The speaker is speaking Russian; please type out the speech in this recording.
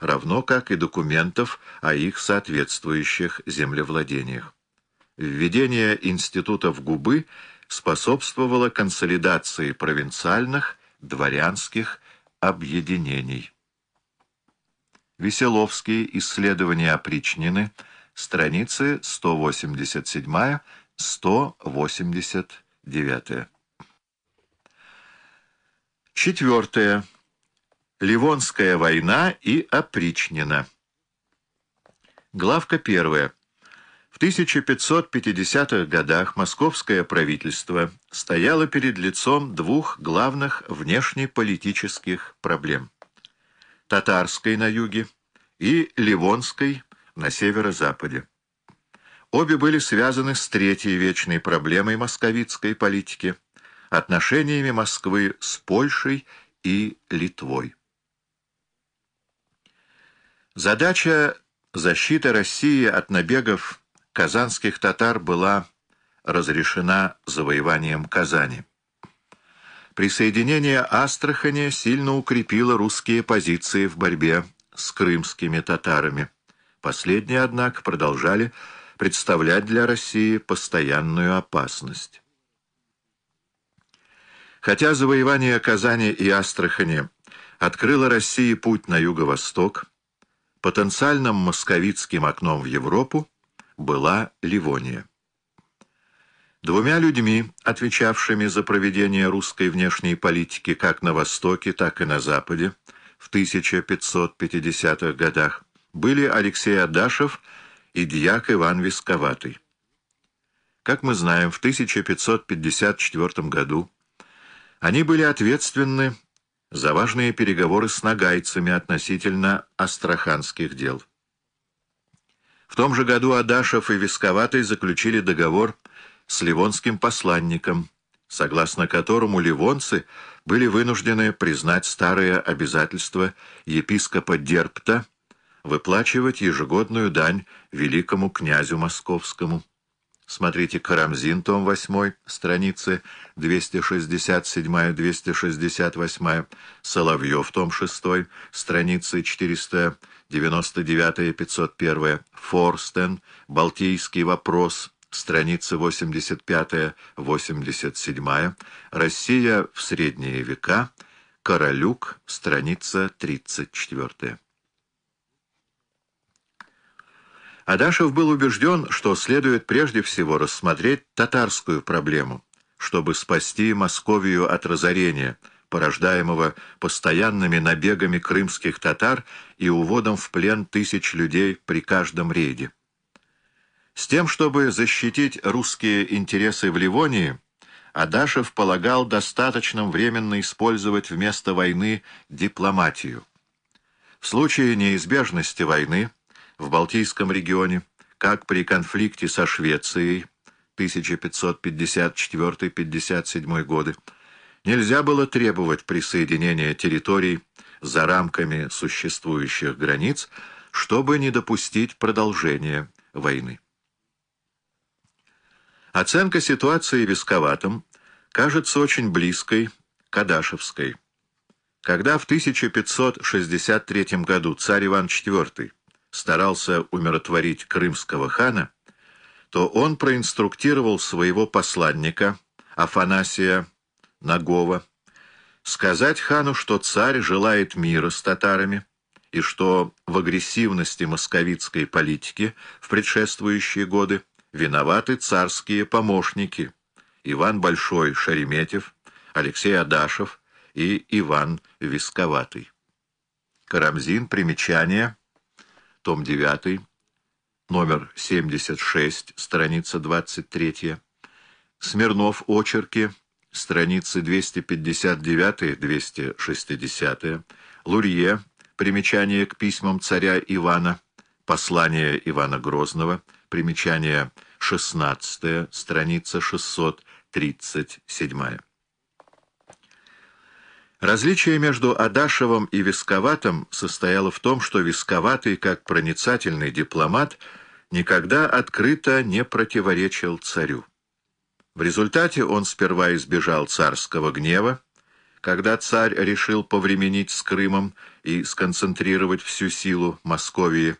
равно как и документов о их соответствующих землевладениях. Введение институтов губы способствовало консолидации провинциальных дворянских объединений. Веселовский. Исследования опричнины. Страницы 187-189. Четвертое. Ливонская война и опричнина. Главка первая. В 1550-х годах московское правительство стояло перед лицом двух главных внешнеполитических проблем. Татарской на юге и Ливонской на северо-западе. Обе были связаны с третьей вечной проблемой московитской политики – отношениями Москвы с Польшей и Литвой. Задача защиты России от набегов казанских татар была разрешена завоеванием Казани. Присоединение Астрахани сильно укрепило русские позиции в борьбе с крымскими татарами. Последние, однако, продолжали представлять для России постоянную опасность. Хотя завоевание Казани и Астрахани открыло России путь на юго-восток, Потенциальным московитским окном в Европу была Ливония. Двумя людьми, отвечавшими за проведение русской внешней политики как на Востоке, так и на Западе в 1550-х годах, были Алексей Адашев и дьяк Иван Висковатый. Как мы знаем, в 1554 году они были ответственны за важные переговоры с нагайцами относительно астраханских дел. В том же году Адашев и Висковатый заключили договор с ливонским посланником, согласно которому ливонцы были вынуждены признать старое обязательство епископа Дерпта выплачивать ежегодную дань великому князю московскому. Смотрите «Карамзин», том 8, страницы 267-268, Соловьев, том 6, страницы 499-501, Форстен, «Балтийский вопрос», страницы 85-87, «Россия в средние века», Королюк, страница 34. Адашев был убежден, что следует прежде всего рассмотреть татарскую проблему, чтобы спасти Московию от разорения, порождаемого постоянными набегами крымских татар и уводом в плен тысяч людей при каждом рейде. С тем, чтобы защитить русские интересы в Ливонии, Адашев полагал достаточным временно использовать вместо войны дипломатию. В случае неизбежности войны в Балтийском регионе, как при конфликте со Швецией 1554-57 годы, нельзя было требовать присоединения территорий за рамками существующих границ, чтобы не допустить продолжения войны. Оценка ситуации Висковатом кажется очень близкой к Адашевской. Когда в 1563 году царь Иван IV старался умиротворить крымского хана, то он проинструктировал своего посланника Афанасия Нагова сказать хану, что царь желает мира с татарами и что в агрессивности московитской политики в предшествующие годы виноваты царские помощники Иван Большой Шереметьев, Алексей Адашев и Иван Висковатый. Карамзин, примечание – том 9, номер 76, страница 23, Смирнов, очерки, страницы 259-260, Лурье, примечание к письмам царя Ивана, послание Ивана Грозного, примечание 16, страница 637. Различие между Адашевым и Висковатым состояло в том, что Висковатый, как проницательный дипломат, никогда открыто не противоречил царю. В результате он сперва избежал царского гнева, Когда царь решил повременить с Крымом и сконцентрировать всю силу Московии